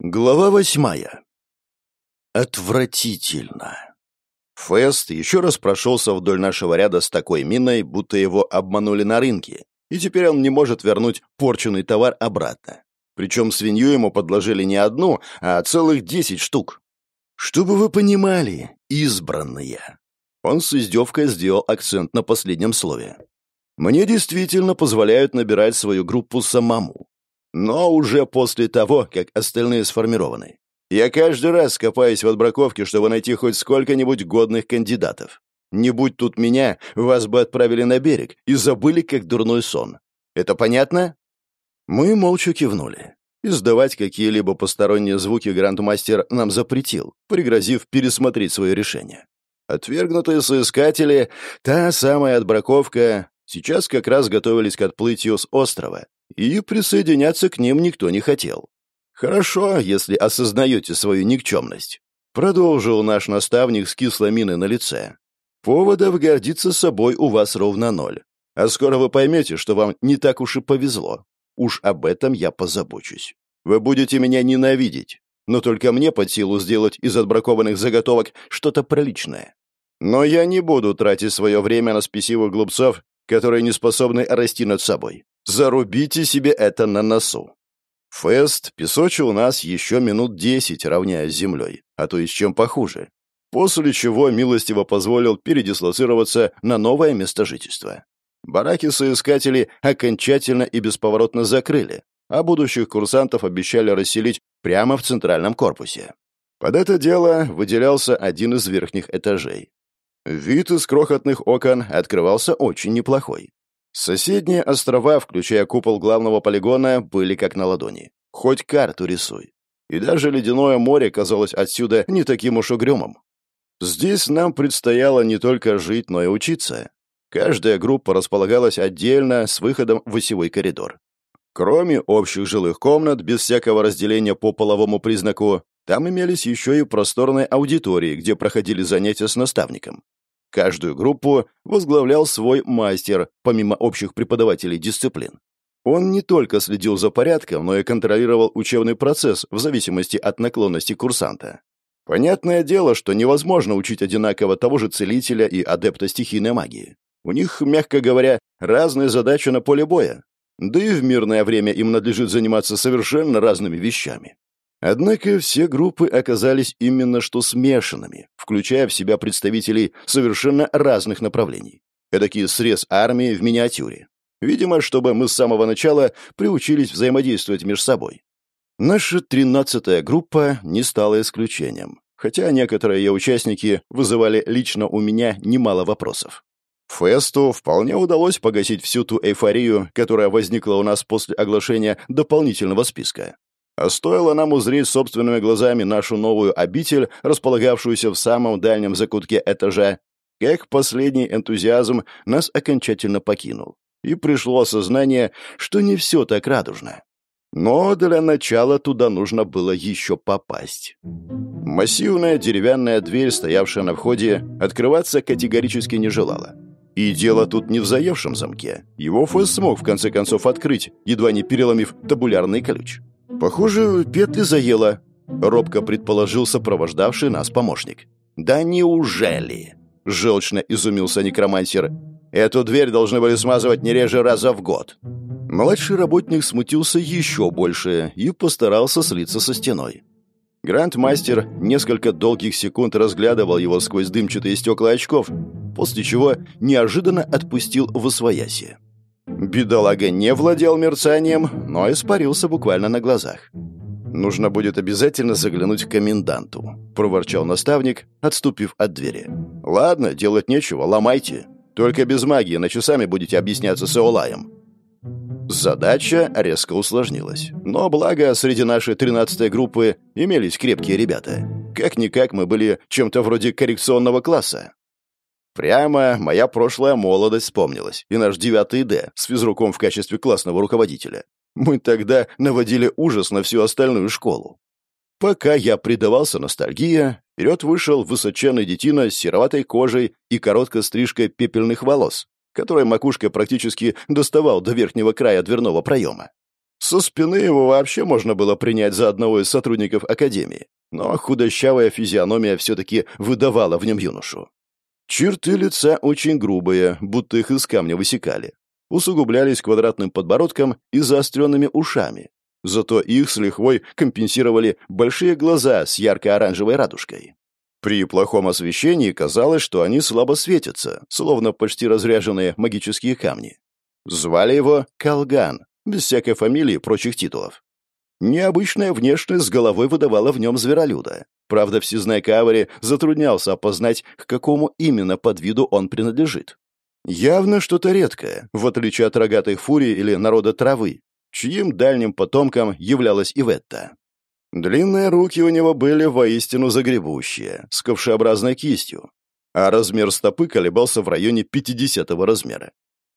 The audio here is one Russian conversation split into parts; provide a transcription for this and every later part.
Глава восьмая. Отвратительно. Фест еще раз прошелся вдоль нашего ряда с такой миной, будто его обманули на рынке, и теперь он не может вернуть порченный товар обратно. Причем свинью ему подложили не одну, а целых десять штук. Чтобы вы понимали, избранные. Он с издевкой сделал акцент на последнем слове. Мне действительно позволяют набирать свою группу самому но уже после того, как остальные сформированы. Я каждый раз копаюсь в отбраковке, чтобы найти хоть сколько-нибудь годных кандидатов. Не будь тут меня, вас бы отправили на берег и забыли, как дурной сон. Это понятно?» Мы молча кивнули. Издавать какие-либо посторонние звуки грандмастер нам запретил, пригрозив пересмотреть свое решение. Отвергнутые соискатели, та самая отбраковка, сейчас как раз готовились к отплытию с острова, и присоединяться к ним никто не хотел. «Хорошо, если осознаете свою никчемность», — продолжил наш наставник с кислой миной на лице. «Поводов гордиться собой у вас ровно ноль. А скоро вы поймете, что вам не так уж и повезло. Уж об этом я позабочусь. Вы будете меня ненавидеть, но только мне под силу сделать из отбракованных заготовок что-то приличное. Но я не буду тратить свое время на спесивых глупцов, которые не способны расти над собой. Зарубите себе это на носу. Фест песочил нас еще минут десять, равняясь землей, а то и с чем похуже. После чего милостиво позволил передислоцироваться на новое место жительства. Бараки соискатели окончательно и бесповоротно закрыли, а будущих курсантов обещали расселить прямо в центральном корпусе. Под это дело выделялся один из верхних этажей. Вид из крохотных окон открывался очень неплохой. Соседние острова, включая купол главного полигона, были как на ладони. Хоть карту рисуй. И даже ледяное море казалось отсюда не таким уж угрюмым. Здесь нам предстояло не только жить, но и учиться. Каждая группа располагалась отдельно с выходом в осевой коридор. Кроме общих жилых комнат, без всякого разделения по половому признаку, там имелись еще и просторные аудитории, где проходили занятия с наставником. Каждую группу возглавлял свой мастер, помимо общих преподавателей дисциплин. Он не только следил за порядком, но и контролировал учебный процесс в зависимости от наклонности курсанта. Понятное дело, что невозможно учить одинаково того же целителя и адепта стихийной магии. У них, мягко говоря, разные задачи на поле боя. Да и в мирное время им надлежит заниматься совершенно разными вещами. Однако все группы оказались именно что смешанными, включая в себя представителей совершенно разных направлений. Эдакий срез армии в миниатюре. Видимо, чтобы мы с самого начала приучились взаимодействовать между собой. Наша тринадцатая группа не стала исключением, хотя некоторые ее участники вызывали лично у меня немало вопросов. Фесту вполне удалось погасить всю ту эйфорию, которая возникла у нас после оглашения дополнительного списка. А стоило нам узреть собственными глазами нашу новую обитель, располагавшуюся в самом дальнем закутке этажа, как последний энтузиазм нас окончательно покинул. И пришло осознание, что не все так радужно. Но для начала туда нужно было еще попасть. Массивная деревянная дверь, стоявшая на входе, открываться категорически не желала. И дело тут не в заевшем замке. Его Фэс смог в конце концов открыть, едва не переломив табулярный ключ. «Похоже, петли заело», — робко предположил сопровождавший нас помощник. «Да неужели?» — желчно изумился некромансер. «Эту дверь должны были смазывать не реже раза в год». Младший работник смутился еще больше и постарался слиться со стеной. Грандмастер несколько долгих секунд разглядывал его сквозь дымчатые стекла очков, после чего неожиданно отпустил в освояси. Бедолага не владел мерцанием, но испарился буквально на глазах. «Нужно будет обязательно заглянуть к коменданту», — проворчал наставник, отступив от двери. «Ладно, делать нечего, ломайте. Только без магии на часами будете объясняться с Эолаем». Задача резко усложнилась. Но благо, среди нашей тринадцатой группы имелись крепкие ребята. Как-никак мы были чем-то вроде коррекционного класса. Прямо моя прошлая молодость вспомнилась, и наш девятый Д с физруком в качестве классного руководителя. Мы тогда наводили ужас на всю остальную школу. Пока я предавался ностальгии, вперед вышел высоченный детина с сероватой кожей и короткой стрижкой пепельных волос, которой макушка практически доставал до верхнего края дверного проема. Со спины его вообще можно было принять за одного из сотрудников Академии, но худощавая физиономия все-таки выдавала в нем юношу. Черты лица очень грубые, будто их из камня высекали. Усугублялись квадратным подбородком и заостренными ушами. Зато их с лихвой компенсировали большие глаза с ярко-оранжевой радужкой. При плохом освещении казалось, что они слабо светятся, словно почти разряженные магические камни. Звали его Калган, без всякой фамилии и прочих титулов. Необычная внешность с головой выдавала в нем зверолюда. Правда, всезнайка Авари затруднялся опознать, к какому именно подвиду он принадлежит. Явно что-то редкое, в отличие от рогатой фурии или народа травы, чьим дальним потомком являлась Иветта. Длинные руки у него были воистину загребущие, с ковшеобразной кистью, а размер стопы колебался в районе 50 размера.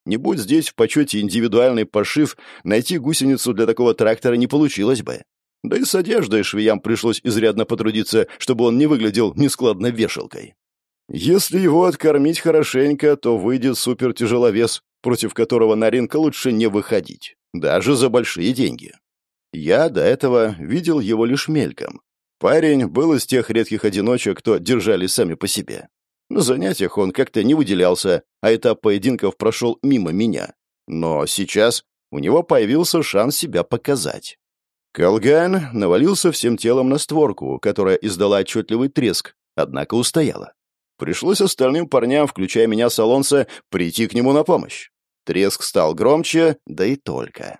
Не будь здесь в почете индивидуальный пошив, найти гусеницу для такого трактора не получилось бы. Да и с одеждой швеям пришлось изрядно потрудиться, чтобы он не выглядел нескладной вешалкой. Если его откормить хорошенько, то выйдет супертяжеловес, против которого на ринг лучше не выходить, даже за большие деньги. Я до этого видел его лишь мельком. Парень был из тех редких одиночек, кто держали сами по себе. На занятиях он как-то не выделялся, а этап поединков прошел мимо меня. Но сейчас у него появился шанс себя показать. Колган навалился всем телом на створку, которая издала отчетливый треск, однако устояла. Пришлось остальным парням, включая меня салонца, прийти к нему на помощь. Треск стал громче, да и только.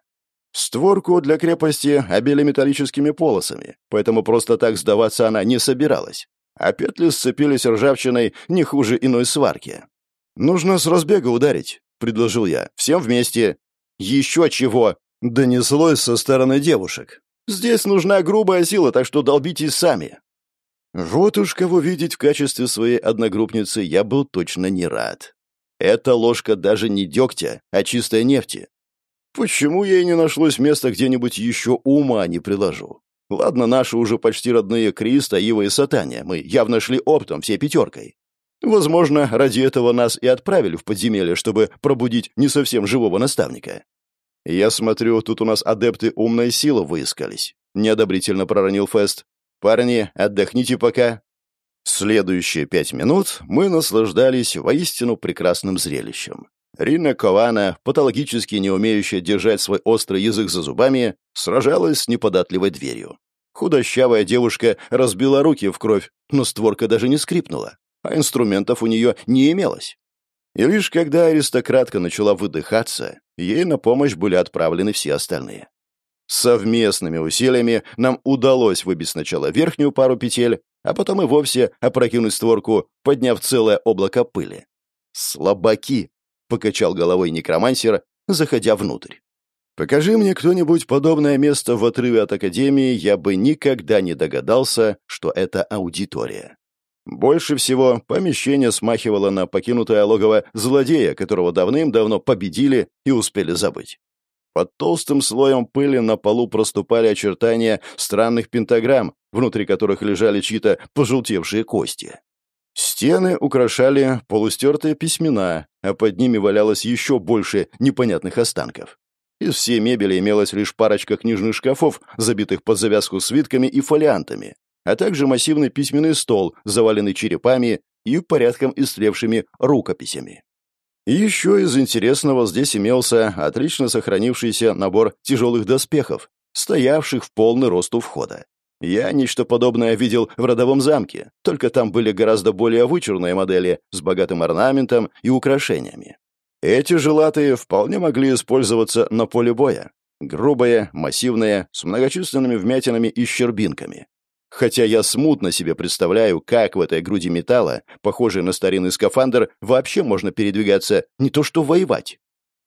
Створку для крепости обили металлическими полосами, поэтому просто так сдаваться она не собиралась. А петли сцепились ржавчиной не хуже иной сварки. «Нужно с разбега ударить», — предложил я. «Всем вместе». «Еще чего?» — донеслось со стороны девушек. «Здесь нужна грубая сила, так что долбитесь сами». Вот уж кого видеть в качестве своей одногруппницы я был точно не рад. Эта ложка даже не дегтя, а чистой нефти. Почему ей не нашлось места где-нибудь еще ума не приложу? Ладно, наши уже почти родные Криста, Ива и Сатания. Мы явно шли оптом, все пятеркой. Возможно, ради этого нас и отправили в подземелье, чтобы пробудить не совсем живого наставника. Я смотрю, тут у нас адепты умной силы выискались. Неодобрительно проронил Фест. Парни, отдохните пока. Следующие пять минут мы наслаждались воистину прекрасным зрелищем. Рина Кована, патологически не умеющая держать свой острый язык за зубами, сражалась с неподатливой дверью. Худощавая девушка разбила руки в кровь, но створка даже не скрипнула, а инструментов у нее не имелось. И лишь когда аристократка начала выдыхаться, ей на помощь были отправлены все остальные. Совместными усилиями нам удалось выбить сначала верхнюю пару петель, а потом и вовсе опрокинуть створку, подняв целое облако пыли. Слабаки, покачал головой некромансер, заходя внутрь. Покажи мне кто-нибудь подобное место в отрыве от Академии, я бы никогда не догадался, что это аудитория. Больше всего помещение смахивало на покинутое логово злодея, которого давным-давно победили и успели забыть. Под толстым слоем пыли на полу проступали очертания странных пентаграмм, внутри которых лежали чьи-то пожелтевшие кости. Стены украшали полустертые письмена, а под ними валялось еще больше непонятных останков. Из всей мебели имелась лишь парочка книжных шкафов, забитых под завязку свитками и фолиантами, а также массивный письменный стол, заваленный черепами и порядком истлевшими рукописями. еще из интересного здесь имелся отлично сохранившийся набор тяжелых доспехов, стоявших в полный рост у входа. Я нечто подобное видел в родовом замке, только там были гораздо более вычурные модели с богатым орнаментом и украшениями. Эти желатые вполне могли использоваться на поле боя. Грубые, массивные, с многочисленными вмятинами и щербинками. Хотя я смутно себе представляю, как в этой груди металла, похожей на старинный скафандр, вообще можно передвигаться, не то что воевать.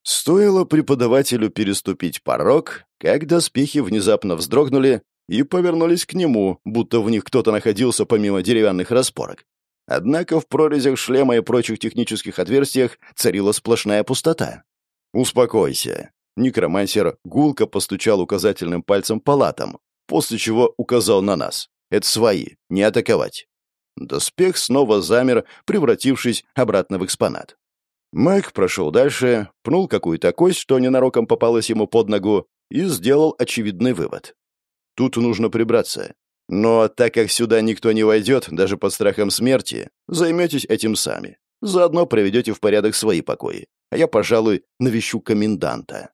Стоило преподавателю переступить порог, как доспехи внезапно вздрогнули и повернулись к нему, будто в них кто-то находился помимо деревянных распорок. Однако в прорезях шлема и прочих технических отверстиях царила сплошная пустота. «Успокойся». Некромансер гулко постучал указательным пальцем по латам, после чего указал на нас. «Это свои, не атаковать». Доспех снова замер, превратившись обратно в экспонат. Мэг прошел дальше, пнул какую-то кость, что ненароком попалась ему под ногу, и сделал очевидный вывод. Тут нужно прибраться. Но так как сюда никто не войдет, даже под страхом смерти, займетесь этим сами. Заодно проведете в порядок свои покои. А я, пожалуй, навещу коменданта.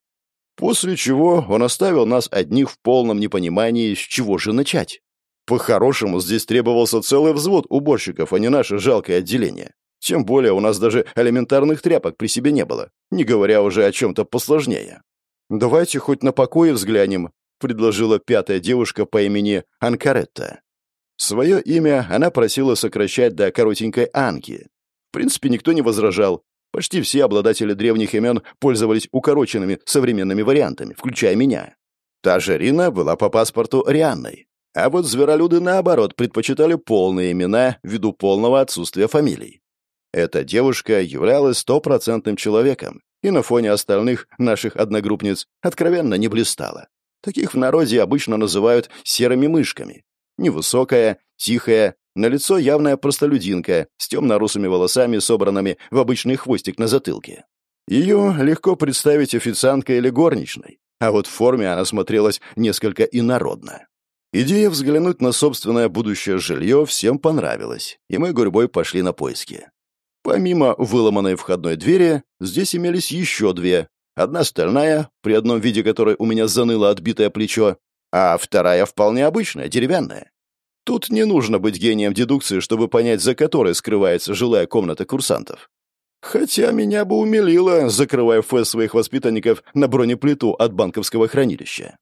После чего он оставил нас одних в полном непонимании, с чего же начать. По-хорошему, здесь требовался целый взвод уборщиков, а не наше жалкое отделение. Тем более у нас даже элементарных тряпок при себе не было, не говоря уже о чем-то посложнее. «Давайте хоть на покое взглянем», — предложила пятая девушка по имени Анкаретта. Свое имя она просила сокращать до коротенькой Анки. В принципе, никто не возражал. Почти все обладатели древних имен пользовались укороченными современными вариантами, включая меня. Та же Рина была по паспорту Рианной. А вот зверолюды, наоборот, предпочитали полные имена ввиду полного отсутствия фамилий. Эта девушка являлась стопроцентным человеком и на фоне остальных наших одногруппниц откровенно не блистала. Таких в народе обычно называют серыми мышками. Невысокая, тихая, на лицо явная простолюдинка с темно-русыми волосами, собранными в обычный хвостик на затылке. Ее легко представить официанткой или горничной, а вот в форме она смотрелась несколько инородно. Идея взглянуть на собственное будущее жилье всем понравилась, и мы гурьбой пошли на поиски. Помимо выломанной входной двери, здесь имелись еще две. Одна стальная, при одном виде которой у меня заныло отбитое плечо, а вторая вполне обычная, деревянная. Тут не нужно быть гением дедукции, чтобы понять, за которой скрывается жилая комната курсантов. Хотя меня бы умилило, закрывая ФЭС своих воспитанников на бронеплиту от банковского хранилища.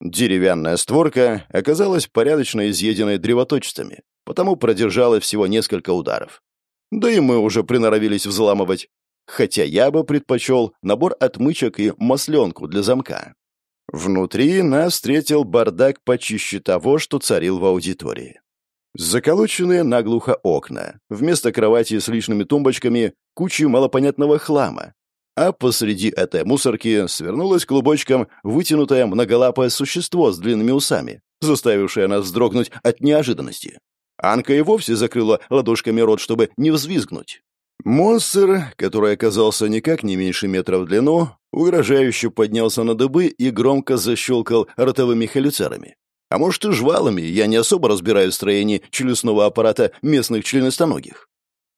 Деревянная створка оказалась порядочно изъеденной древоточцами, потому продержала всего несколько ударов. Да и мы уже приноровились взламывать. Хотя я бы предпочел набор отмычек и масленку для замка. Внутри нас встретил бардак почище того, что царил в аудитории. Заколоченные наглухо окна, вместо кровати с личными тумбочками кучи малопонятного хлама, а посреди этой мусорки свернулось клубочком вытянутое многолапое существо с длинными усами, заставившее нас вздрогнуть от неожиданности. Анка и вовсе закрыла ладошками рот, чтобы не взвизгнуть. Монстр, который оказался никак не меньше метра в длину, угрожающе поднялся на дыбы и громко защелкал ротовыми халюцерами. А может и жвалами, я не особо разбираю в строении челюстного аппарата местных членистоногих.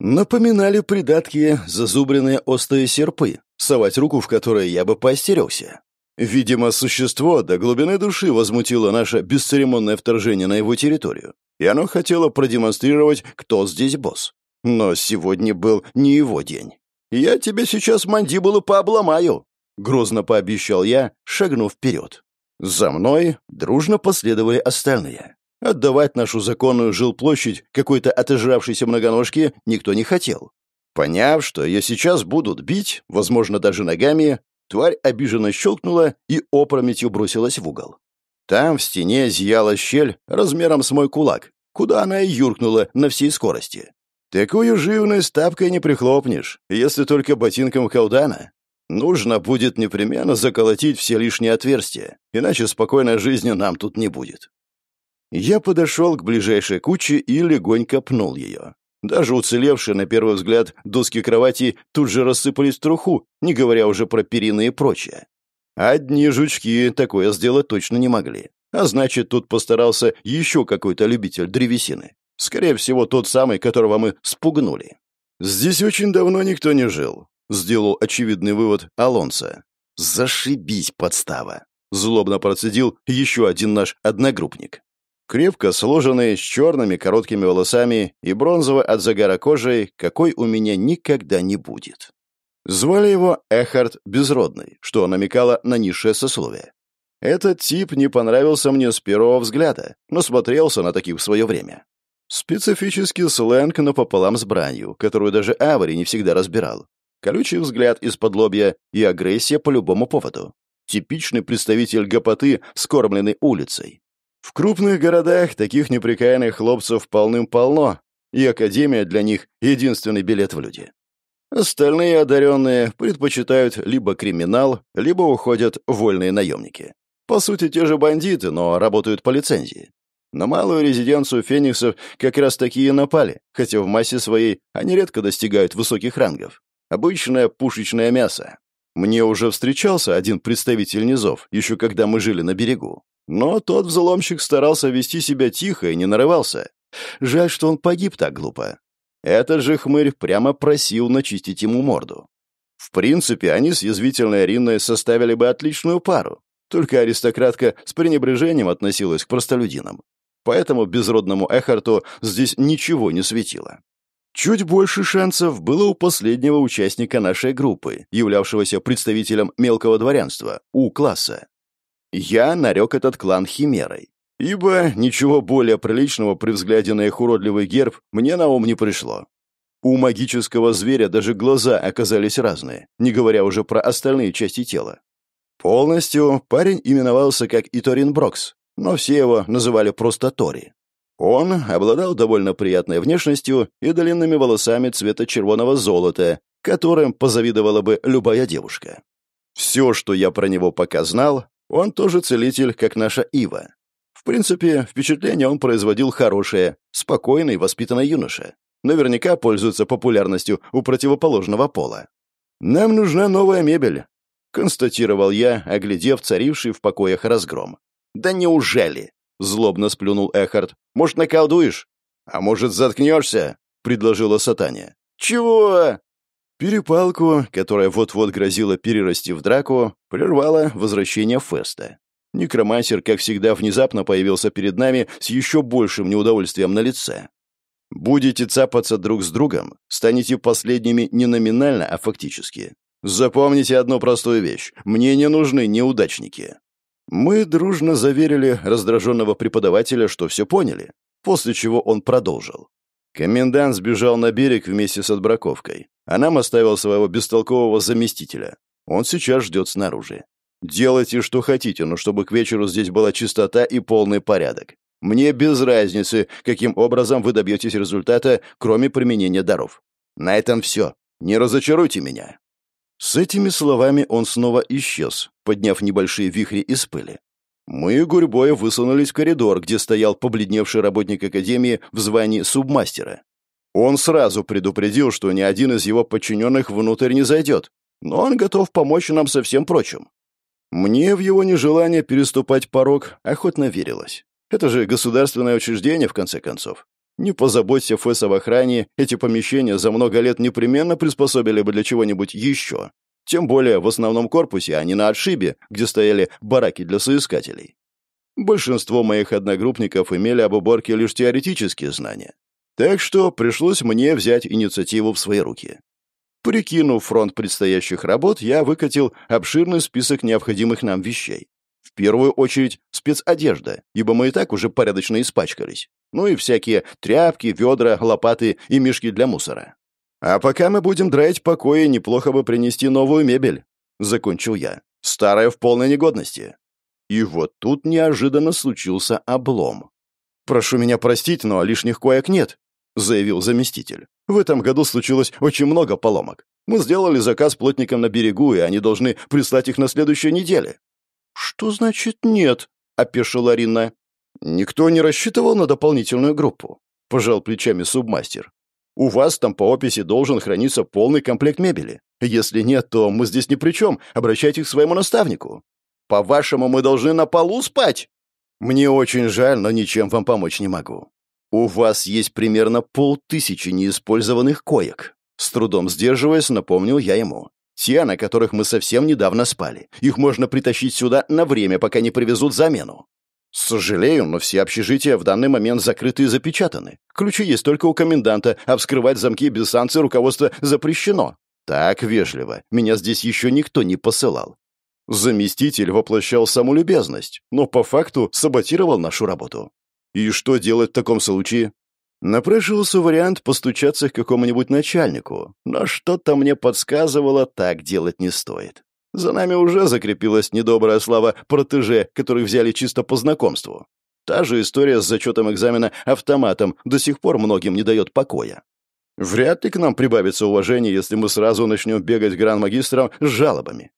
Напоминали придатки зазубренные острые серпы, совать руку в которые я бы поостерегся. Видимо, существо до глубины души возмутило наше бесцеремонное вторжение на его территорию, и оно хотело продемонстрировать, кто здесь босс. Но сегодня был не его день. «Я тебе сейчас мандибулы пообломаю», — грозно пообещал я, шагнув вперед. За мной дружно последовали остальные. Отдавать нашу законную жилплощадь какой-то отожравшейся многоножке никто не хотел. Поняв, что ее сейчас будут бить, возможно, даже ногами, тварь обиженно щелкнула и опрометью бросилась в угол. Там в стене зияла щель размером с мой кулак, куда она и юркнула на всей скорости. Такую живность тапкой не прихлопнешь, если только ботинком колдана. Нужно будет непременно заколотить все лишние отверстия, иначе спокойной жизни нам тут не будет. Я подошел к ближайшей куче и легонько пнул ее. Даже уцелевшие, на первый взгляд, доски кровати тут же рассыпались в труху, не говоря уже про перины и прочее. Одни жучки такое сделать точно не могли. А значит, тут постарался еще какой-то любитель древесины. Скорее всего, тот самый, которого мы спугнули. «Здесь очень давно никто не жил», — сделал очевидный вывод Алонсо. «Зашибись, подстава!» — злобно процедил еще один наш одногруппник крепко сложенный, с черными короткими волосами и бронзовой от загара кожей, какой у меня никогда не будет. Звали его Эхард Безродный, что намекало на низшее сословие. Этот тип не понравился мне с первого взгляда, но смотрелся на таких в свое время. Специфический сленг напополам с бранью, которую даже Авари не всегда разбирал. Колючий взгляд из-под лобья и агрессия по любому поводу. Типичный представитель гопоты, скормленный улицей. В крупных городах таких неприкаянных хлопцев полным-полно, и Академия для них — единственный билет в люди. Остальные одаренные предпочитают либо криминал, либо уходят вольные наемники. По сути, те же бандиты, но работают по лицензии. На малую резиденцию фениксов как раз такие напали, хотя в массе своей они редко достигают высоких рангов. Обычное пушечное мясо. Мне уже встречался один представитель низов, еще когда мы жили на берегу. Но тот взломщик старался вести себя тихо и не нарывался. Жаль, что он погиб так глупо. Этот же хмырь прямо просил начистить ему морду. В принципе, они с язвительной Ариной составили бы отличную пару. Только аристократка с пренебрежением относилась к простолюдинам. Поэтому безродному Эхарту здесь ничего не светило. Чуть больше шансов было у последнего участника нашей группы, являвшегося представителем мелкого дворянства, У-класса. Я нарек этот клан химерой, ибо ничего более приличного при взгляде на их уродливый герб мне на ум не пришло. У магического зверя даже глаза оказались разные, не говоря уже про остальные части тела. Полностью парень именовался как Иторин Брокс, но все его называли просто Тори. Он обладал довольно приятной внешностью и длинными волосами цвета червоного золота, которым позавидовала бы любая девушка. Все, что я про него пока знал, он тоже целитель, как наша Ива. В принципе, впечатление он производил хорошее, спокойный, воспитанный юноша. Наверняка пользуется популярностью у противоположного пола. «Нам нужна новая мебель», — констатировал я, оглядев царивший в покоях разгром. «Да неужели?» — злобно сплюнул Эхард. «Может, наколдуешь?» «А может, заткнешься?» — предложила Сатания. «Чего?» Перепалку, которая вот-вот грозила перерасти в драку, прервало возвращение Феста. Некромансер, как всегда, внезапно появился перед нами с еще большим неудовольствием на лице. Будете цапаться друг с другом, станете последними не номинально, а фактически. Запомните одну простую вещь. Мне не нужны неудачники. Мы дружно заверили раздраженного преподавателя, что все поняли, после чего он продолжил. Комендант сбежал на берег вместе с отбраковкой, а нам оставил своего бестолкового заместителя. Он сейчас ждет снаружи. Делайте, что хотите, но чтобы к вечеру здесь была чистота и полный порядок. Мне без разницы, каким образом вы добьетесь результата, кроме применения даров. На этом все. Не разочаруйте меня. С этими словами он снова исчез, подняв небольшие вихри из пыли. Мы гурьбой высунулись в коридор, где стоял побледневший работник Академии в звании субмастера. Он сразу предупредил, что ни один из его подчиненных внутрь не зайдет, но он готов помочь нам со всем прочим. Мне в его нежелание переступать порог охотно верилось. Это же государственное учреждение, в конце концов. Не позаботься ФЭС об охране, эти помещения за много лет непременно приспособили бы для чего-нибудь еще. Тем более в основном корпусе, а не на отшибе, где стояли бараки для соискателей. Большинство моих одногруппников имели об уборке лишь теоретические знания. Так что пришлось мне взять инициативу в свои руки. Прикинув фронт предстоящих работ, я выкатил обширный список необходимых нам вещей. В первую очередь спецодежда, ибо мы и так уже порядочно испачкались. Ну и всякие тряпки, ведра, лопаты и мешки для мусора. А пока мы будем драить покои, неплохо бы принести новую мебель. Закончил я. Старая в полной негодности. И вот тут неожиданно случился облом. «Прошу меня простить, но лишних коек нет», — заявил заместитель. «В этом году случилось очень много поломок. Мы сделали заказ плотникам на берегу, и они должны прислать их на следующей неделе. «Что значит нет?» — опешила Рина. «Никто не рассчитывал на дополнительную группу», — пожал плечами субмастер. «У вас там по описи должен храниться полный комплект мебели. Если нет, то мы здесь ни при чем. Обращайтесь к своему наставнику. По-вашему, мы должны на полу спать?» «Мне очень жаль, но ничем вам помочь не могу. У вас есть примерно полтысячи неиспользованных коек». С трудом сдерживаясь, напомнил я ему. Те, на которых мы совсем недавно спали. Их можно притащить сюда на время, пока не привезут замену. Сожалею, но все общежития в данный момент закрыты и запечатаны. Ключи есть только у коменданта, а вскрывать замки без санкций руководства запрещено. Так вежливо. Меня здесь еще никто не посылал. Заместитель воплощал саму любезность, но по факту саботировал нашу работу. И что делать в таком случае? Напрашивался вариант постучаться к какому-нибудь начальнику, но что-то мне подсказывало, так делать не стоит. За нами уже закрепилась недобрая слава протеже, который взяли чисто по знакомству. Та же история с зачетом экзамена автоматом до сих пор многим не дает покоя. Вряд ли к нам прибавится уважение, если мы сразу начнем бегать гран-магистрам с жалобами.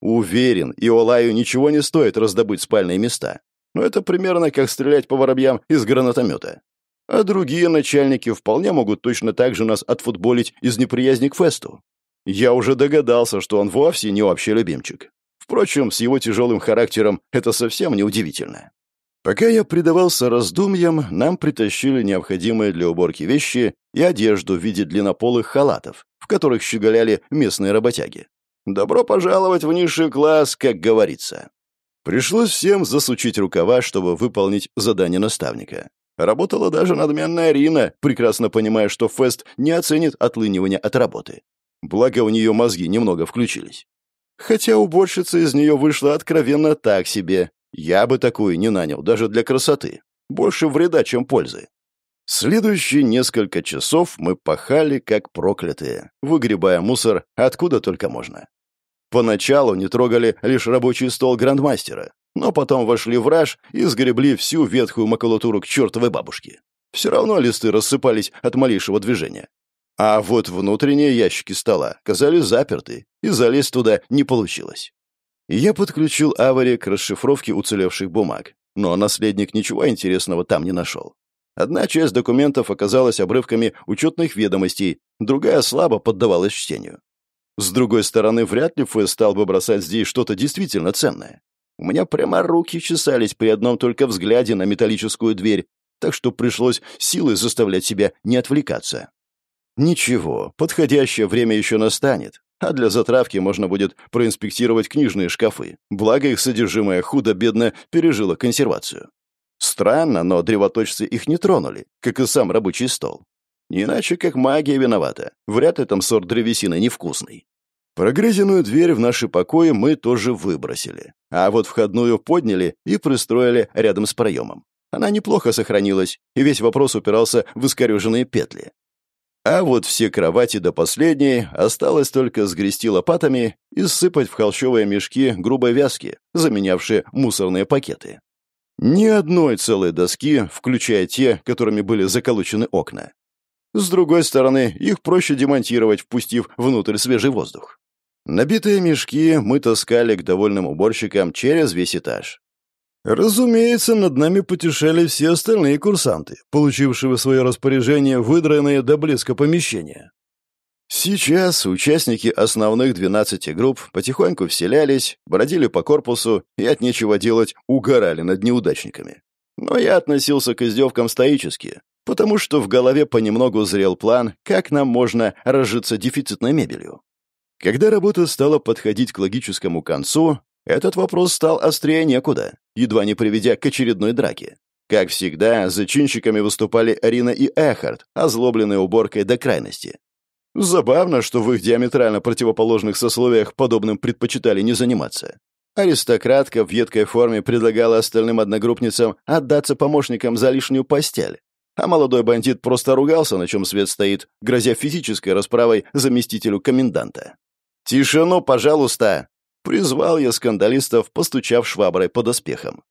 Уверен, и Олаю ничего не стоит раздобыть спальные места. Но это примерно как стрелять по воробьям из гранатомета. А другие начальники вполне могут точно так же нас отфутболить из неприязни к фесту. Я уже догадался, что он вовсе не общий любимчик. Впрочем, с его тяжелым характером это совсем не удивительно. Пока я предавался раздумьям, нам притащили необходимые для уборки вещи и одежду в виде длиннополых халатов, в которых щеголяли местные работяги. Добро пожаловать в низший класс, как говорится. Пришлось всем засучить рукава, чтобы выполнить задание наставника. Работала даже надменная Рина, прекрасно понимая, что Фест не оценит отлынивания от работы. Благо, у нее мозги немного включились. Хотя уборщица из нее вышла откровенно так себе. Я бы такую не нанял, даже для красоты. Больше вреда, чем пользы. Следующие несколько часов мы пахали, как проклятые, выгребая мусор откуда только можно. Поначалу не трогали лишь рабочий стол грандмастера, но потом вошли в раж и сгребли всю ветхую макулатуру к чертовой бабушке. Все равно листы рассыпались от малейшего движения. А вот внутренние ящики стола казались заперты, и залезть туда не получилось. Я подключил Авари к расшифровке уцелевших бумаг, но наследник ничего интересного там не нашел. Одна часть документов оказалась обрывками учетных ведомостей, другая слабо поддавалась чтению. С другой стороны, вряд ли Фэ стал бы бросать здесь что-то действительно ценное. У меня прямо руки чесались при одном только взгляде на металлическую дверь, так что пришлось силой заставлять себя не отвлекаться. Ничего, подходящее время еще настанет, а для затравки можно будет проинспектировать книжные шкафы, благо их содержимое худо-бедно пережило консервацию. Странно, но древоточцы их не тронули, как и сам рабочий стол. Не иначе, как магия виновата. Вряд ли там сорт древесины невкусный. Прогрызенную дверь в наши покои мы тоже выбросили. А вот входную подняли и пристроили рядом с проемом. Она неплохо сохранилась, и весь вопрос упирался в искореженные петли. А вот все кровати до последней осталось только сгрести лопатами и сыпать в холщовые мешки грубой вязки, заменявшие мусорные пакеты. Ни одной целой доски, включая те, которыми были заколочены окна. С другой стороны, их проще демонтировать, впустив внутрь свежий воздух. Набитые мешки мы таскали к довольным уборщикам через весь этаж. Разумеется, над нами потешали все остальные курсанты, получившие в свое распоряжение выдранные до блеска помещения. Сейчас участники основных 12 групп потихоньку вселялись, бродили по корпусу и от нечего делать угорали над неудачниками. Но я относился к издевкам стоически, потому что в голове понемногу зрел план, как нам можно разжиться дефицитной мебелью. Когда работа стала подходить к логическому концу, этот вопрос стал острее некуда, едва не приведя к очередной драке. Как всегда, зачинщиками выступали Арина и Эхард, озлобленные уборкой до крайности. Забавно, что в их диаметрально противоположных сословиях подобным предпочитали не заниматься. Аристократка в едкой форме предлагала остальным одногруппницам отдаться помощникам за лишнюю постель. А молодой бандит просто ругался, на чем свет стоит, грозя физической расправой заместителю коменданта. «Тишину, пожалуйста!» Призвал я скандалистов, постучав шваброй по доспехам.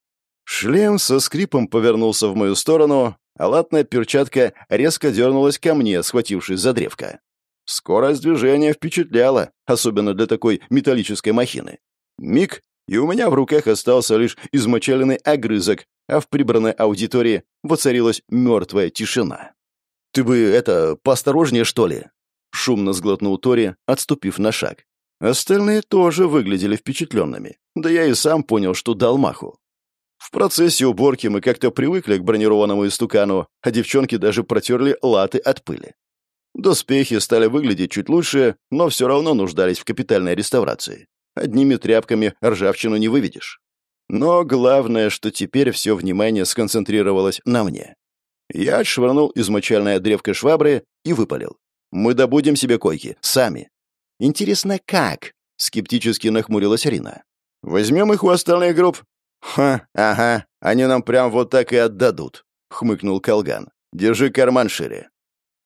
Шлем со скрипом повернулся в мою сторону, а латная перчатка резко дернулась ко мне, схватившись за древко. Скорость движения впечатляла, особенно для такой металлической махины. Миг, и у меня в руках остался лишь измочаленный огрызок, а в прибранной аудитории воцарилась мертвая тишина. «Ты бы, это, поосторожнее, что ли?» Шумно сглотнул Тори, отступив на шаг. Остальные тоже выглядели впечатленными. Да я и сам понял, что дал маху. В процессе уборки мы как-то привыкли к бронированному истукану, а девчонки даже протерли латы от пыли. Доспехи стали выглядеть чуть лучше, но все равно нуждались в капитальной реставрации. Одними тряпками ржавчину не выведешь. Но главное, что теперь все внимание сконцентрировалось на мне. Я отшвырнул измочальное древко швабры и выпалил. «Мы добудем себе койки, сами. «Интересно, как?» — скептически нахмурилась Рина. «Возьмем их у остальных групп?» «Ха, ага, они нам прям вот так и отдадут», — хмыкнул Колган. «Держи карман шире».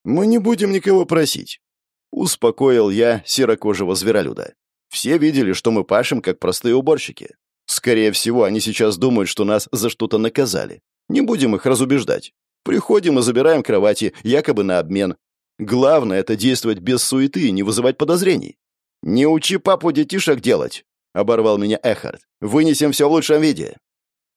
«Мы не будем никого просить», — успокоил я серокожего зверолюда. «Все видели, что мы пашем, как простые уборщики. Скорее всего, они сейчас думают, что нас за что-то наказали. Не будем их разубеждать. Приходим и забираем кровати, якобы на обмен, Главное — это действовать без суеты и не вызывать подозрений. «Не учи папу детишек делать!» — оборвал меня Эхард. «Вынесем все в лучшем виде».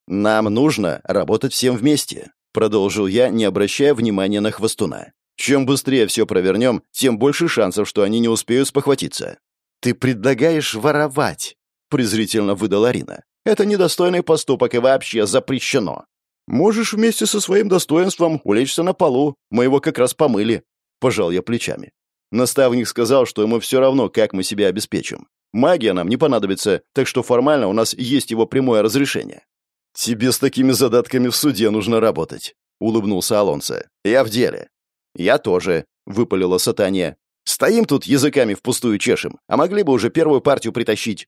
«Нам нужно работать всем вместе», — продолжил я, не обращая внимания на хвостуна. Чем быстрее все провернем, тем больше шансов, что они не успеют спохватиться». «Ты предлагаешь воровать», — презрительно выдала Арина. «Это недостойный поступок и вообще запрещено. Можешь вместе со своим достоинством улечься на полу. Мы его как раз помыли». Пожал я плечами. Наставник сказал, что ему все равно, как мы себя обеспечим. Магия нам не понадобится, так что формально у нас есть его прямое разрешение». «Тебе с такими задатками в суде нужно работать», — улыбнулся Алонсо. «Я в деле». «Я тоже», — выпалила Сатания. «Стоим тут языками впустую чешем, а могли бы уже первую партию притащить».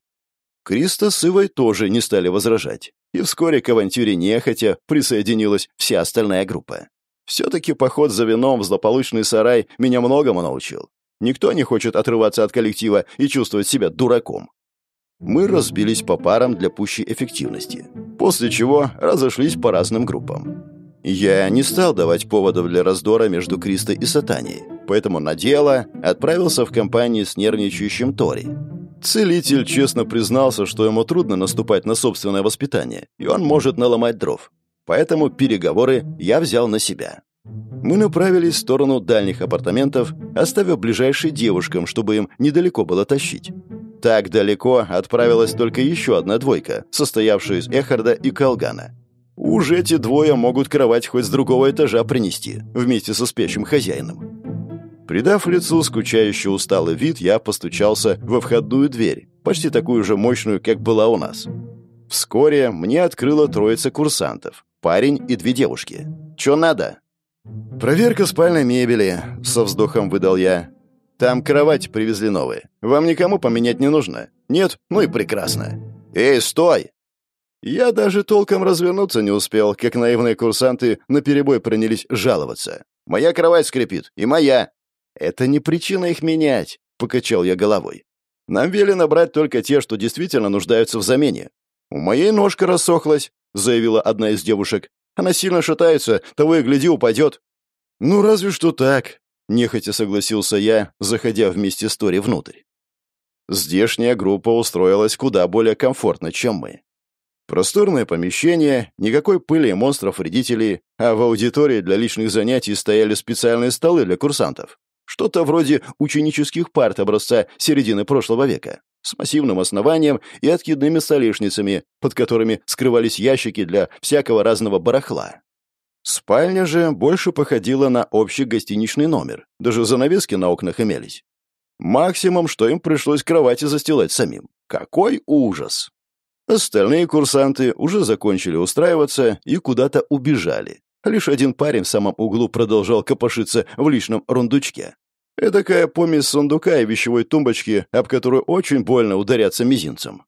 Криста с Ивой тоже не стали возражать, и вскоре к авантюре нехотя присоединилась вся остальная группа. Все-таки поход за вином в злополучный сарай меня многому научил. Никто не хочет отрываться от коллектива и чувствовать себя дураком. Мы разбились по парам для пущей эффективности, после чего разошлись по разным группам. Я не стал давать поводов для раздора между Кристой и Сатанией, поэтому на дело отправился в компанию с нервничающим Тори. Целитель честно признался, что ему трудно наступать на собственное воспитание, и он может наломать дров. Поэтому переговоры я взял на себя. Мы направились в сторону дальних апартаментов, оставив ближайшие девушкам, чтобы им недалеко было тащить. Так далеко отправилась только еще одна двойка, состоявшая из Эхарда и Калгана. Уж эти двое могут кровать хоть с другого этажа принести, вместе со спящим хозяином. Придав лицу скучающий усталый вид, я постучался во входную дверь, почти такую же мощную, как была у нас. Вскоре мне открыла троица курсантов, парень и две девушки. «Чё надо?» «Проверка спальной мебели», — со вздохом выдал я. «Там кровать привезли новые. Вам никому поменять не нужно? Нет? Ну и прекрасно. Эй, стой!» Я даже толком развернуться не успел, как наивные курсанты наперебой принялись жаловаться. «Моя кровать скрипит, и моя!» «Это не причина их менять», — покачал я головой. «Нам велено брать только те, что действительно нуждаются в замене. У моей ножка рассохлась», — заявила одна из девушек. Она сильно шатается, того и гляди, упадет». «Ну, разве что так», — нехотя согласился я, заходя вместе с Тори внутрь. Здешняя группа устроилась куда более комфортно, чем мы. Просторное помещение, никакой пыли и монстров-вредителей, а в аудитории для личных занятий стояли специальные столы для курсантов. Что-то вроде ученических парт образца середины прошлого века с массивным основанием и откидными столешницами, под которыми скрывались ящики для всякого разного барахла. Спальня же больше походила на общий гостиничный номер, даже занавески на окнах имелись. Максимум, что им пришлось кровати застилать самим. Какой ужас! Остальные курсанты уже закончили устраиваться и куда-то убежали. Лишь один парень в самом углу продолжал копошиться в личном рундучке. Эдакая помесь сундука и вещевой тумбочки, об которую очень больно ударяться мизинцем.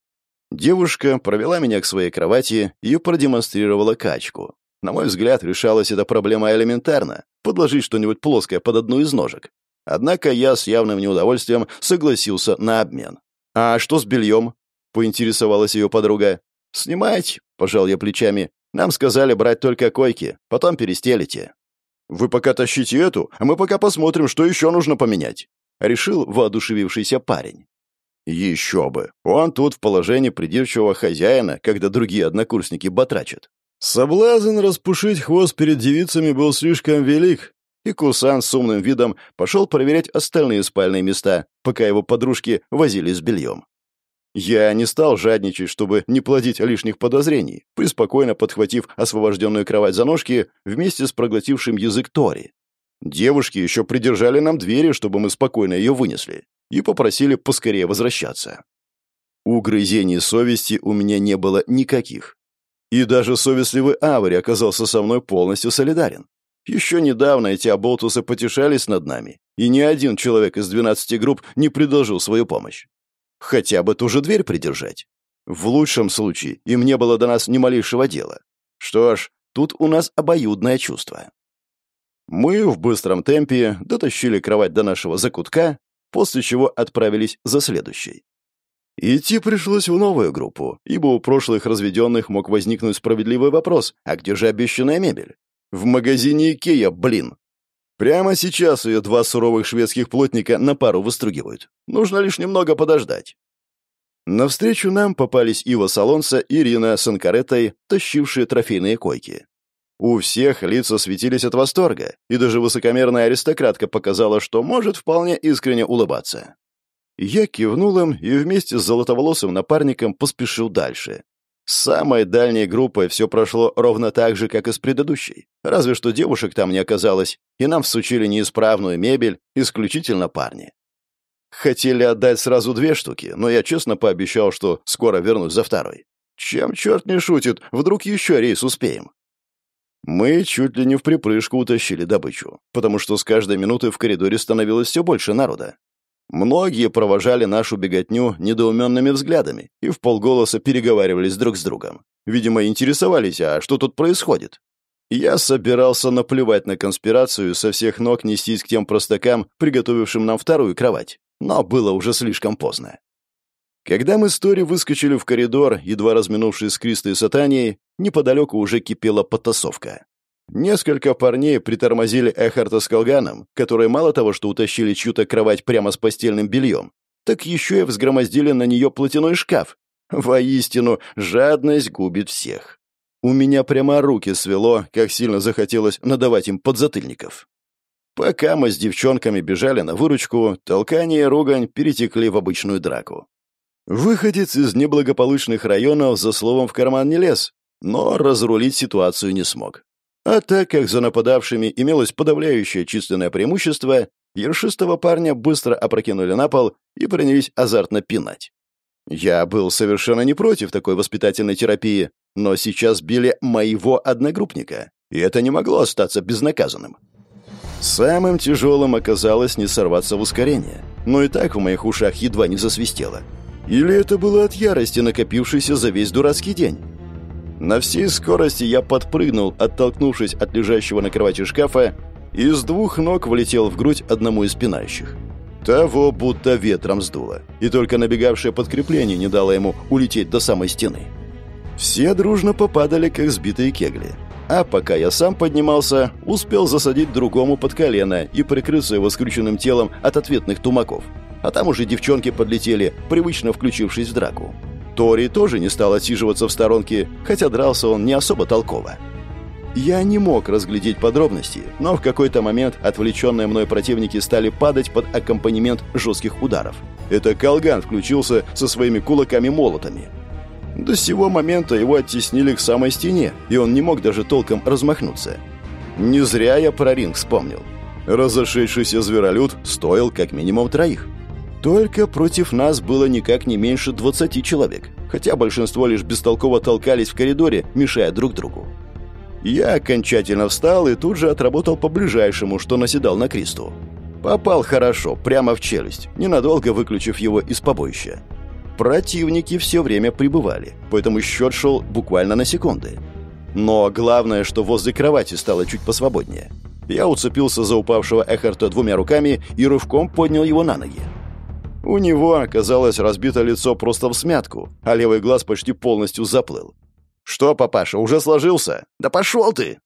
Девушка провела меня к своей кровати и продемонстрировала качку. На мой взгляд, решалась эта проблема элементарно — подложить что-нибудь плоское под одну из ножек. Однако я с явным неудовольствием согласился на обмен. «А что с бельем?» — поинтересовалась ее подруга. «Снимать», — пожал я плечами. «Нам сказали брать только койки, потом перестелите». «Вы пока тащите эту, а мы пока посмотрим, что еще нужно поменять», — решил воодушевившийся парень. «Еще бы! Он тут в положении придирчивого хозяина, когда другие однокурсники батрачат. Соблазн распушить хвост перед девицами был слишком велик, и Кусан с умным видом пошел проверять остальные спальные места, пока его подружки возились с бельем. Я не стал жадничать, чтобы не плодить лишних подозрений, преспокойно подхватив освобожденную кровать за ножки вместе с проглотившим язык Тори. Девушки еще придержали нам двери, чтобы мы спокойно ее вынесли, и попросили поскорее возвращаться. Угрызений совести у меня не было никаких. И даже совестливый Авари оказался со мной полностью солидарен. Еще недавно эти оболтусы потешались над нами, и ни один человек из 12 групп не предложил свою помощь. Хотя бы ту же дверь придержать. В лучшем случае им не было до нас ни малейшего дела. Что ж, тут у нас обоюдное чувство. Мы в быстром темпе дотащили кровать до нашего закутка, после чего отправились за следующей. Идти пришлось в новую группу, ибо у прошлых разведенных мог возникнуть справедливый вопрос, а где же обещанная мебель? В магазине Икея, блин! Прямо сейчас ее два суровых шведских плотника на пару выстругивают. Нужно лишь немного подождать. Навстречу нам попались Ива Салонса и Ирина с Анкаретой, тащившие трофейные койки. У всех лица светились от восторга, и даже высокомерная аристократка показала, что может вполне искренне улыбаться. Я кивнул им и вместе с золотоволосым напарником поспешил дальше. С самой дальней группой все прошло ровно так же, как и с предыдущей. Разве что девушек там не оказалось, и нам всучили неисправную мебель, исключительно парни. Хотели отдать сразу две штуки, но я честно пообещал, что скоро вернусь за второй. Чем черт не шутит, вдруг еще рейс успеем. Мы чуть ли не в припрыжку утащили добычу, потому что с каждой минуты в коридоре становилось все больше народа. Многие провожали нашу беготню недоуменными взглядами и в полголоса переговаривались друг с другом. Видимо, интересовались, а что тут происходит. Я собирался наплевать на конспирацию со всех ног нестись к тем простакам, приготовившим нам вторую кровать. Но было уже слишком поздно. Когда мы с Тори выскочили в коридор, едва разминувшись с Кристой и Сатанией, неподалеку уже кипела потасовка. Несколько парней притормозили Эхарта с Колганом, которые мало того, что утащили чью-то кровать прямо с постельным бельем, так еще и взгромоздили на нее платяной шкаф. Воистину, жадность губит всех. У меня прямо руки свело, как сильно захотелось надавать им подзатыльников. Пока мы с девчонками бежали на выручку, толкание и ругань перетекли в обычную драку. Выходец из неблагополучных районов за словом в карман не лез, но разрулить ситуацию не смог. А так как за нападавшими имелось подавляющее численное преимущество, ершистого парня быстро опрокинули на пол и принялись азартно пинать. Я был совершенно не против такой воспитательной терапии, но сейчас били моего одногруппника, и это не могло остаться безнаказанным. Самым тяжелым оказалось не сорваться в ускорение, но и так в моих ушах едва не засвистело. Или это было от ярости, накопившейся за весь дурацкий день? На всей скорости я подпрыгнул, оттолкнувшись от лежащего на кровати шкафа, и с двух ног влетел в грудь одному из пинающих. Того будто ветром сдуло, и только набегавшее подкрепление не дало ему улететь до самой стены. Все дружно попадали, как сбитые кегли. А пока я сам поднимался, успел засадить другому под колено и прикрыться его скрюченным телом от ответных тумаков. А там уже девчонки подлетели, привычно включившись в драку. Тори тоже не стал отсиживаться в сторонке, хотя дрался он не особо толково. Я не мог разглядеть подробности, но в какой-то момент отвлеченные мной противники стали падать под аккомпанемент жестких ударов. Это Колган включился со своими кулаками-молотами. До сего момента его оттеснили к самой стене, и он не мог даже толком размахнуться. Не зря я про ринг вспомнил. Разошедшийся зверолюд стоил как минимум троих. Только против нас было никак не меньше 20 человек, хотя большинство лишь бестолково толкались в коридоре, мешая друг другу. Я окончательно встал и тут же отработал по ближайшему, что наседал на Кристу. Попал хорошо, прямо в челюсть, ненадолго выключив его из побоища. Противники все время пребывали, поэтому счет шел буквально на секунды. Но главное, что возле кровати стало чуть посвободнее. Я уцепился за упавшего Эхарта двумя руками и рывком поднял его на ноги. У него оказалось разбито лицо просто в смятку, а левый глаз почти полностью заплыл. «Что, папаша, уже сложился? Да пошел ты!»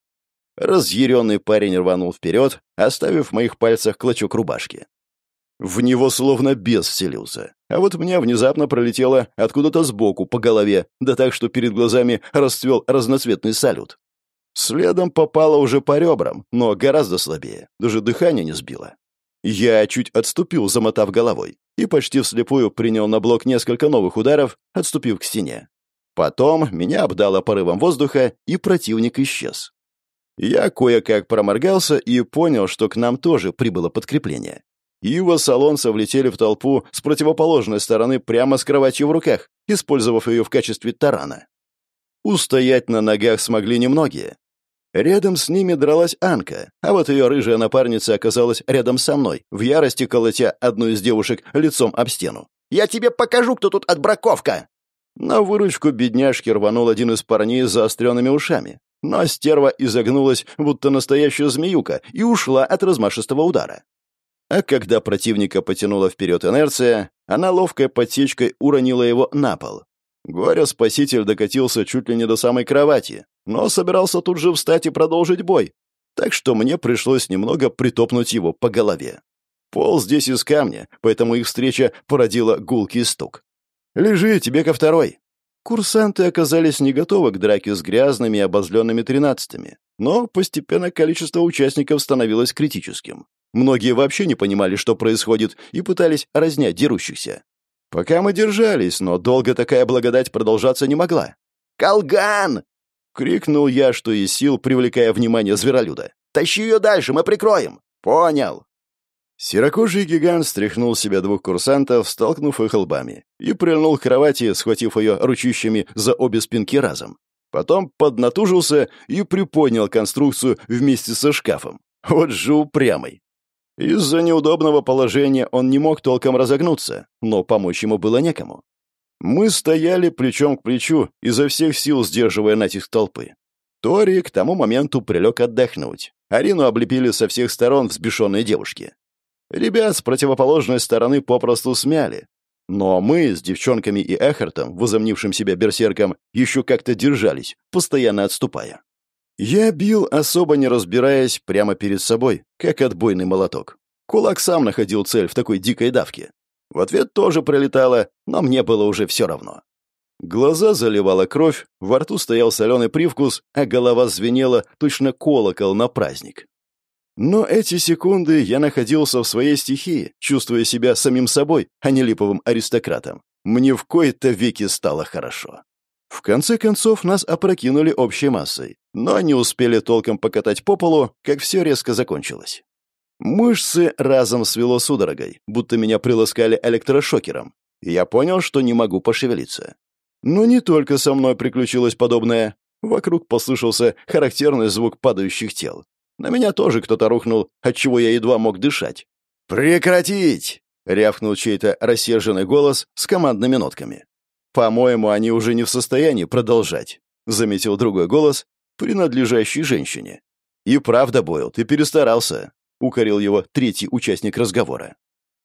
Разъяренный парень рванул вперед, оставив в моих пальцах клочок рубашки. В него словно бес вселился. А вот мне внезапно пролетело откуда-то сбоку по голове, да так, что перед глазами расцвел разноцветный салют. Следом попало уже по ребрам, но гораздо слабее, даже дыхание не сбило. Я чуть отступил, замотав головой, и почти вслепую принял на блок несколько новых ударов, отступив к стене. Потом меня обдало порывом воздуха, и противник исчез. Я кое-как проморгался и понял, что к нам тоже прибыло подкрепление. Ива салонца влетели в толпу с противоположной стороны прямо с кроватью в руках, использовав ее в качестве тарана. Устоять на ногах смогли немногие, Рядом с ними дралась Анка, а вот ее рыжая напарница оказалась рядом со мной, в ярости колотя одну из девушек лицом об стену. «Я тебе покажу, кто тут отбраковка!» На выручку бедняжки рванул один из парней с заостренными ушами. Но стерва изогнулась, будто настоящая змеюка, и ушла от размашистого удара. А когда противника потянула вперед инерция, она ловкой подсечкой уронила его на пол. Горе-спаситель докатился чуть ли не до самой кровати, но собирался тут же встать и продолжить бой, так что мне пришлось немного притопнуть его по голове. Пол здесь из камня, поэтому их встреча породила гулкий стук. «Лежи, тебе ко второй!» Курсанты оказались не готовы к драке с грязными и обозленными тринадцатыми, но постепенно количество участников становилось критическим. Многие вообще не понимали, что происходит, и пытались разнять дерущихся. Пока мы держались, но долго такая благодать продолжаться не могла. «Колган!» — крикнул я, что из сил, привлекая внимание зверолюда. «Тащи ее дальше, мы прикроем!» «Понял!» Серокожий гигант стряхнул себя двух курсантов, столкнув их лбами, и прильнул к кровати, схватив ее ручищами за обе спинки разом. Потом поднатужился и приподнял конструкцию вместе со шкафом. Вот же упрямый. Из-за неудобного положения он не мог толком разогнуться, но помочь ему было некому. Мы стояли плечом к плечу, изо всех сил сдерживая натиск толпы. Тори к тому моменту прилег отдохнуть. Арину облепили со всех сторон взбешенные девушки. Ребят с противоположной стороны попросту смяли. Но мы с девчонками и Эхартом, возомнившим себя берсерком, еще как-то держались, постоянно отступая. Я бил, особо не разбираясь, прямо перед собой, как отбойный молоток. Кулак сам находил цель в такой дикой давке. В ответ тоже прилетало, но мне было уже все равно. Глаза заливала кровь, во рту стоял соленый привкус, а голова звенела, точно колокол на праздник. Но эти секунды я находился в своей стихии, чувствуя себя самим собой, а не липовым аристократом. Мне в кои-то веки стало хорошо. В конце концов, нас опрокинули общей массой, но не успели толком покатать по полу, как все резко закончилось. Мышцы разом свело судорогой, будто меня приласкали электрошокером. Я понял, что не могу пошевелиться. Но не только со мной приключилось подобное. Вокруг послышался характерный звук падающих тел. На меня тоже кто-то рухнул, отчего я едва мог дышать. «Прекратить!» — рявкнул чей-то рассерженный голос с командными нотками. «По-моему, они уже не в состоянии продолжать», — заметил другой голос, принадлежащий женщине. «И правда, Бойл, ты перестарался», — укорил его третий участник разговора.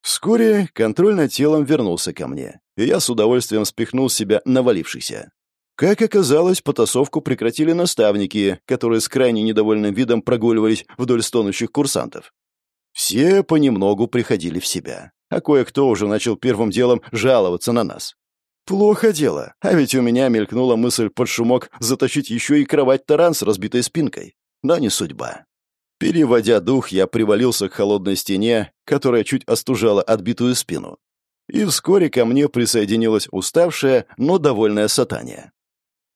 Вскоре контроль над телом вернулся ко мне, и я с удовольствием спихнул себя навалившийся. Как оказалось, потасовку прекратили наставники, которые с крайне недовольным видом прогуливались вдоль стонущих курсантов. Все понемногу приходили в себя, а кое-кто уже начал первым делом жаловаться на нас. Плохо дело, а ведь у меня мелькнула мысль под шумок затащить еще и кровать-таран с разбитой спинкой. Но не судьба. Переводя дух, я привалился к холодной стене, которая чуть остужала отбитую спину. И вскоре ко мне присоединилась уставшая, но довольная сатания.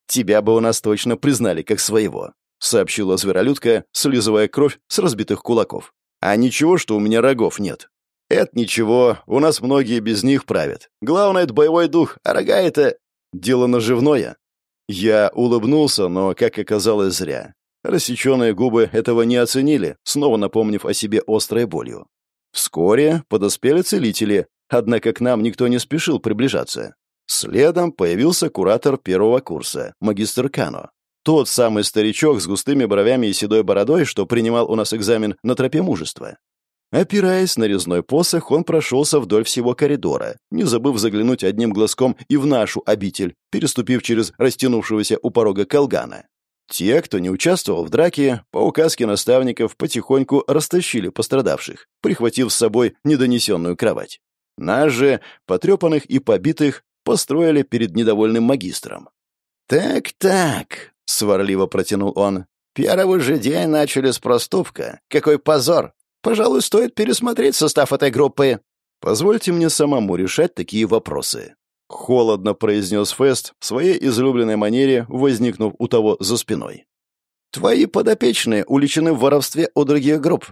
«Тебя бы у нас точно признали как своего», — сообщила зверолюдка, слизывая кровь с разбитых кулаков. «А ничего, что у меня рогов нет. «Это ничего, у нас многие без них правят. Главное — это боевой дух, а рога — это... дело наживное». Я улыбнулся, но, как оказалось, зря. Рассеченные губы этого не оценили, снова напомнив о себе острой болью. Вскоре подоспели целители, однако к нам никто не спешил приближаться. Следом появился куратор первого курса, магистр Кано. Тот самый старичок с густыми бровями и седой бородой, что принимал у нас экзамен на тропе мужества. Опираясь на резной посох, он прошелся вдоль всего коридора, не забыв заглянуть одним глазком и в нашу обитель, переступив через растянувшегося у порога колгана. Те, кто не участвовал в драке, по указке наставников потихоньку растащили пострадавших, прихватив с собой недонесенную кровать. Нас же, потрепанных и побитых, построили перед недовольным магистром. «Так-так», — сварливо протянул он, — «первый же день начали с проступка. Какой позор! Пожалуй, стоит пересмотреть состав этой группы. Позвольте мне самому решать такие вопросы. Холодно произнес Фест в своей излюбленной манере, возникнув у того за спиной. Твои подопечные уличены в воровстве у других групп.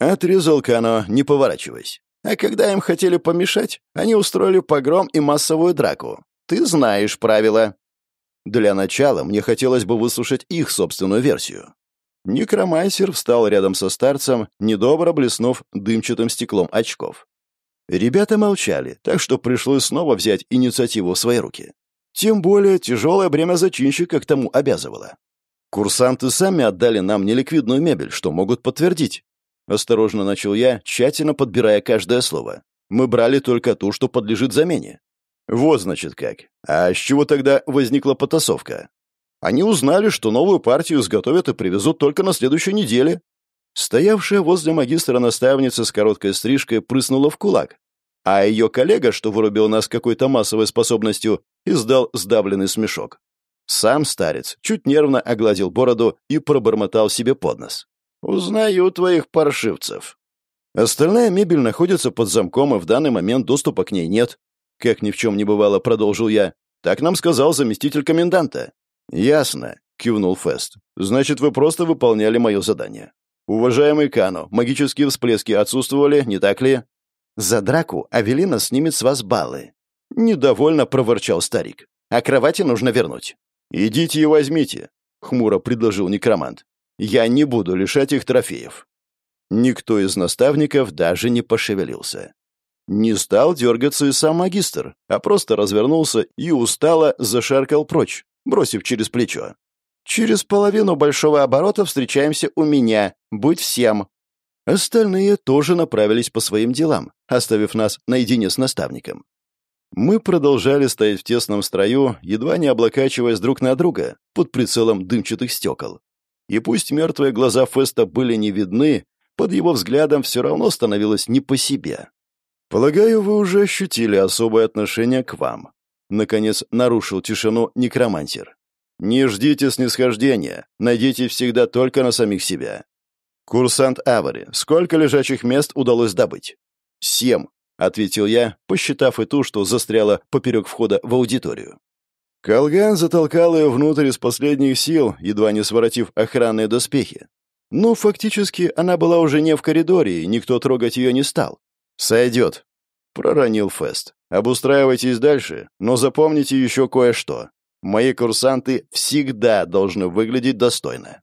Отрезал Кано, не поворачиваясь. А когда им хотели помешать, они устроили погром и массовую драку. Ты знаешь правила. Для начала мне хотелось бы выслушать их собственную версию. Некромайсер встал рядом со старцем, недобро блеснув дымчатым стеклом очков. Ребята молчали, так что пришлось снова взять инициативу в свои руки. Тем более тяжелое бремя зачинщика к тому обязывало. Курсанты сами отдали нам неликвидную мебель, что могут подтвердить. Осторожно начал я, тщательно подбирая каждое слово. Мы брали только ту, что подлежит замене. Вот, значит, как. А с чего тогда возникла потасовка? Они узнали, что новую партию изготовят и привезут только на следующей неделе. Стоявшая возле магистра наставница с короткой стрижкой прыснула в кулак. А ее коллега, что вырубил нас какой-то массовой способностью, издал сдавленный смешок. Сам старец чуть нервно огладил бороду и пробормотал себе под нос. «Узнаю твоих паршивцев». Остальная мебель находится под замком, и в данный момент доступа к ней нет. Как ни в чем не бывало, продолжил я. Так нам сказал заместитель коменданта. Ясно, кивнул Фест. Значит, вы просто выполняли мое задание. Уважаемый Кано, магические всплески отсутствовали, не так ли? За драку Авелина снимет с вас баллы. Недовольно проворчал старик. А кровати нужно вернуть. Идите и возьмите, хмуро предложил некромант. Я не буду лишать их трофеев. Никто из наставников даже не пошевелился. Не стал дергаться и сам магистр, а просто развернулся и устало зашаркал прочь, бросив через плечо. «Через половину большого оборота встречаемся у меня. Будь всем!» Остальные тоже направились по своим делам, оставив нас наедине с наставником. Мы продолжали стоять в тесном строю, едва не облокачиваясь друг на друга, под прицелом дымчатых стекол. И пусть мертвые глаза Феста были не видны, под его взглядом все равно становилось не по себе. «Полагаю, вы уже ощутили особое отношение к вам», — наконец нарушил тишину некромантер. «Не ждите снисхождения, найдите всегда только на самих себя. Курсант Авари, сколько лежачих мест удалось добыть?» «Семь», — ответил я, посчитав и ту, что застряла поперек входа в аудиторию. Колган затолкал ее внутрь из последних сил, едва не своротив охранные доспехи. Ну, фактически, она была уже не в коридоре, и никто трогать ее не стал. «Сойдет», — проронил Фест. «Обустраивайтесь дальше, но запомните еще кое-что. Мои курсанты всегда должны выглядеть достойно.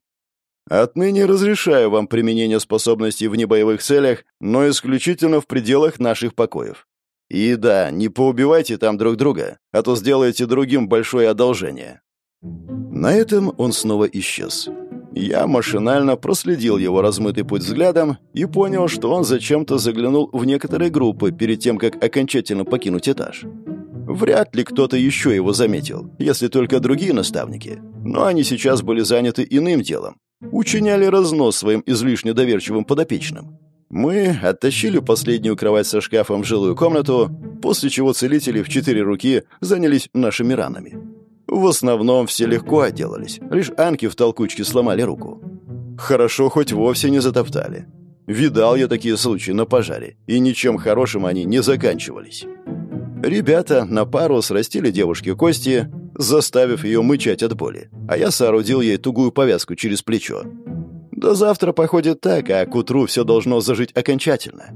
Отныне разрешаю вам применение способностей в небоевых целях, но исключительно в пределах наших покоев. И да, не поубивайте там друг друга, а то сделаете другим большое одолжение». На этом он снова исчез. Я машинально проследил его размытый путь взглядом и понял, что он зачем-то заглянул в некоторые группы перед тем, как окончательно покинуть этаж. Вряд ли кто-то еще его заметил, если только другие наставники. Но они сейчас были заняты иным делом. Учиняли разнос своим излишне доверчивым подопечным. Мы оттащили последнюю кровать со шкафом в жилую комнату, после чего целители в четыре руки занялись нашими ранами. В основном все легко отделались, лишь Анки в толкучке сломали руку. Хорошо, хоть вовсе не затоптали. Видал я такие случаи на пожаре, и ничем хорошим они не заканчивались. Ребята на пару срастили девушке кости, заставив ее мычать от боли, а я соорудил ей тугую повязку через плечо. До завтра походит так, а к утру все должно зажить окончательно.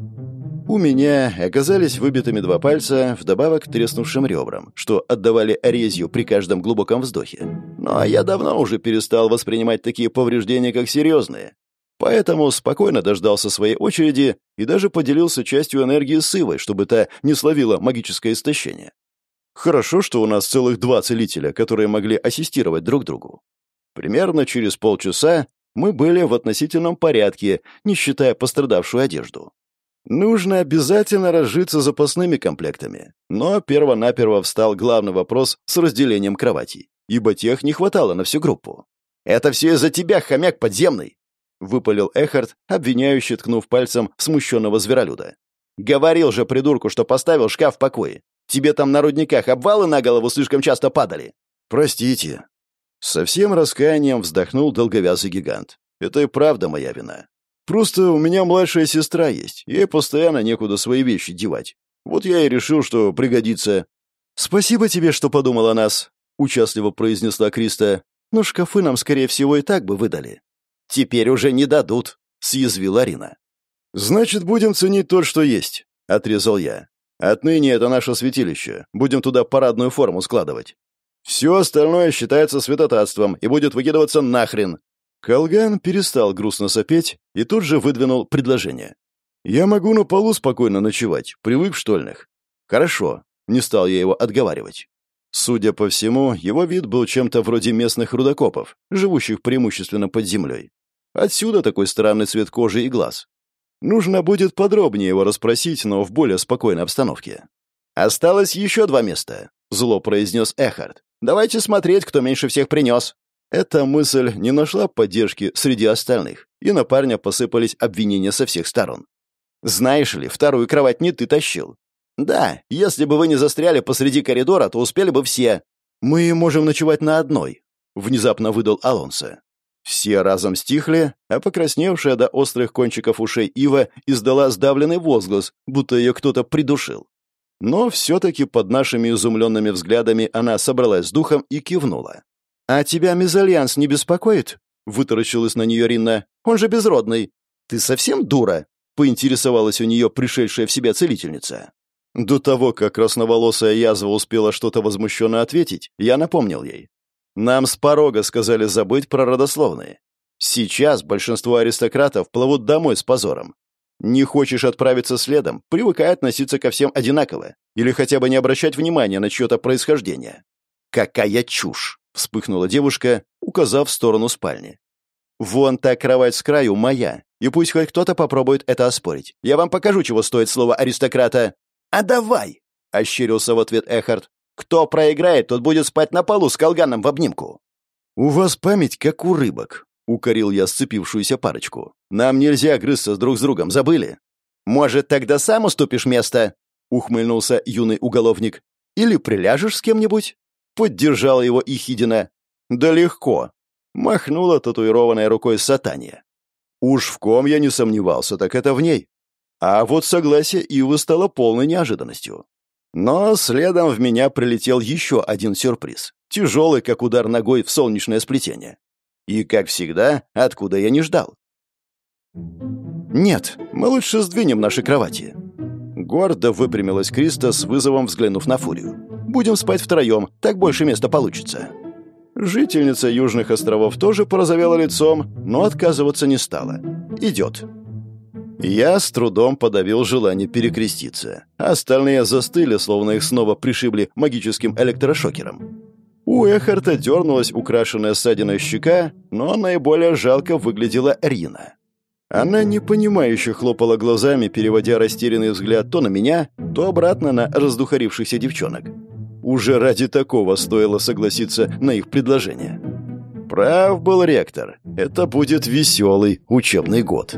У меня оказались выбитыми два пальца, вдобавок треснувшим ребрам, что отдавали резью при каждом глубоком вздохе. Но я давно уже перестал воспринимать такие повреждения как серьезные. Поэтому спокойно дождался своей очереди и даже поделился частью энергии с Ивой, чтобы та не словила магическое истощение. Хорошо, что у нас целых два целителя, которые могли ассистировать друг другу. Примерно через полчаса мы были в относительном порядке, не считая пострадавшую одежду. Нужно обязательно разжиться запасными комплектами. Но перво-наперво встал главный вопрос с разделением кроватей, ибо тех не хватало на всю группу. «Это все из-за тебя, хомяк подземный!» — выпалил Эхард, обвиняющий, ткнув пальцем смущенного зверолюда. «Говорил же придурку, что поставил шкаф в покое. Тебе там на рудниках обвалы на голову слишком часто падали». «Простите». Со всем раскаянием вздохнул долговязый гигант. «Это и правда моя вина. Просто у меня младшая сестра есть, ей постоянно некуда свои вещи девать. Вот я и решил, что пригодится. «Спасибо тебе, что подумал о нас», — участливо произнесла Криста. «Но шкафы нам, скорее всего, и так бы выдали». «Теперь уже не дадут», — съязвила Арина. «Значит, будем ценить то, что есть», — отрезал я. «Отныне это наше святилище. Будем туда парадную форму складывать. Все остальное считается святотатством и будет выкидываться нахрен. Колган перестал грустно сопеть и тут же выдвинул предложение. «Я могу на полу спокойно ночевать, привык в штольных». «Хорошо», — не стал я его отговаривать. Судя по всему, его вид был чем-то вроде местных рудокопов, живущих преимущественно под землей. Отсюда такой странный цвет кожи и глаз. Нужно будет подробнее его расспросить, но в более спокойной обстановке. «Осталось еще два места», — зло произнес Эхард. «Давайте смотреть, кто меньше всех принес». Эта мысль не нашла поддержки среди остальных, и на парня посыпались обвинения со всех сторон. «Знаешь ли, вторую кровать не ты тащил. «Да, если бы вы не застряли посреди коридора, то успели бы все. Мы можем ночевать на одной», — внезапно выдал Алонсо. Все разом стихли, а покрасневшая до острых кончиков ушей Ива издала сдавленный возглас, будто ее кто-то придушил. Но все-таки под нашими изумленными взглядами она собралась с духом и кивнула. «А тебя мезальянс не беспокоит?» — вытаращилась на нее Ринна. «Он же безродный». «Ты совсем дура?» — поинтересовалась у нее пришедшая в себя целительница. До того, как красноволосая язва успела что-то возмущенно ответить, я напомнил ей. Нам с порога сказали забыть про родословные. Сейчас большинство аристократов плывут домой с позором. Не хочешь отправиться следом, привыкай относиться ко всем одинаково или хотя бы не обращать внимания на чье-то происхождение. «Какая чушь!» — вспыхнула девушка, указав в сторону спальни. «Вон та кровать с краю моя, и пусть хоть кто-то попробует это оспорить. Я вам покажу, чего стоит слово аристократа». «А давай!» — ощерился в ответ Эхард. Кто проиграет, тот будет спать на полу с колганом в обнимку». «У вас память, как у рыбок», — укорил я сцепившуюся парочку. «Нам нельзя грызться друг с другом, забыли?» «Может, тогда сам уступишь место?» — ухмыльнулся юный уголовник. «Или приляжешь с кем-нибудь?» — поддержала его Ихидина. «Да легко», — махнула татуированной рукой сатания. Уж в ком я не сомневался, так это в ней. А вот согласие Ивы стало полной неожиданностью. Но следом в меня прилетел еще один сюрприз. Тяжелый, как удар ногой в солнечное сплетение. И, как всегда, откуда я не ждал. «Нет, мы лучше сдвинем наши кровати». Гордо выпрямилась Криста с вызовом, взглянув на Фурию. «Будем спать втроем, так больше места получится». Жительница Южных островов тоже порозовела лицом, но отказываться не стала. «Идет». Я с трудом подавил желание перекреститься. Остальные застыли, словно их снова пришибли магическим электрошокером. У Эхарта дернулась украшенная ссадиной щека, но наиболее жалко выглядела Рина. Она непонимающе хлопала глазами, переводя растерянный взгляд то на меня, то обратно на раздухарившихся девчонок. Уже ради такого стоило согласиться на их предложение. Прав был ректор. Это будет веселый учебный год.